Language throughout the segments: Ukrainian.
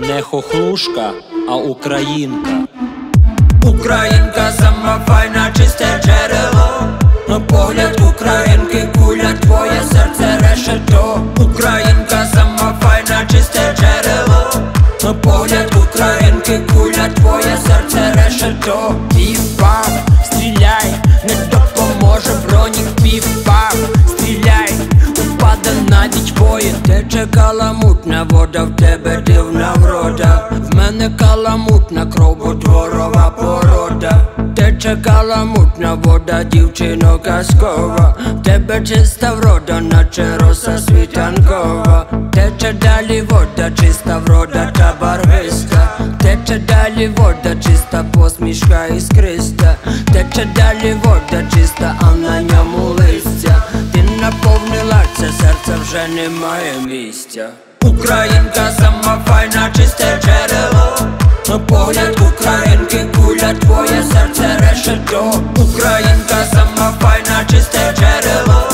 Не хохлушка, а українка. Українка сама файна, чисте джерело. На погляд українки куля, твоє серце решето. Українка сама файна, чисте джерело. На погляд українки куля, твоє серце решето. Пів-пав, Тече каламутна вода, в тебе дивна врода. В мене каламутна кров, бо дворова порода. Тече каламутна вода, дівчино казкова. В тебе чиста врода, наче роса світанкова. Тече далі вода, чиста врода та барвиста. Тече далі вода, чиста посмішка іскриста. Тече далі вода, чиста, а на ньому вже немає місця. Українка сама файна, чисте джерело. На погляд українки куля, твоє серце решето. Українка сама файна, чисте джерело.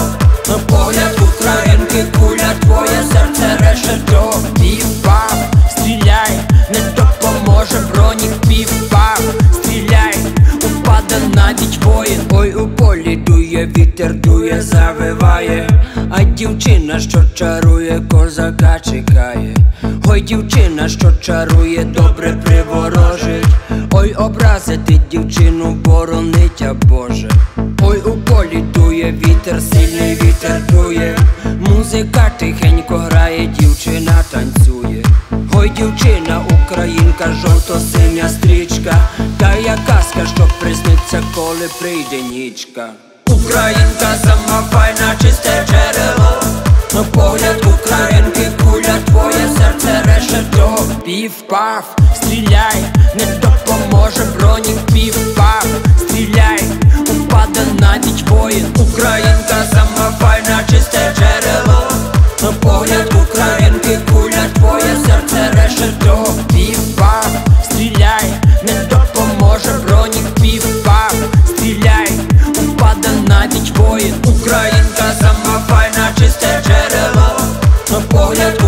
Погляд українки куля, твоє серце решето. Пів-пав, стріляй, не допоможе бронік пів-пав, стріляй, упаде навіть воїн. Ой, у полі дує, вітер дує, завиває, а дівчина, що чарує, козака чекає. Ой, дівчина, що чарує, добре приворожить. Ой, образити дівчину, боронить, а Боже. Ой, у полі дує, вітер, сильний вітер дує. Музика тихенько грає, дівчина танцює. Ой, дівчина, українка, жовто-синя стрічка. Та я казка, що присниться, коли прийде нічка. Українка сама файна, чисте джерело. На погляд українки куля, твоє серце решето. Пів-пав, стріляй, не допоможе бронік пів-пав, стріляй, упаде навіть воїн. Українка сама Oh, yeah.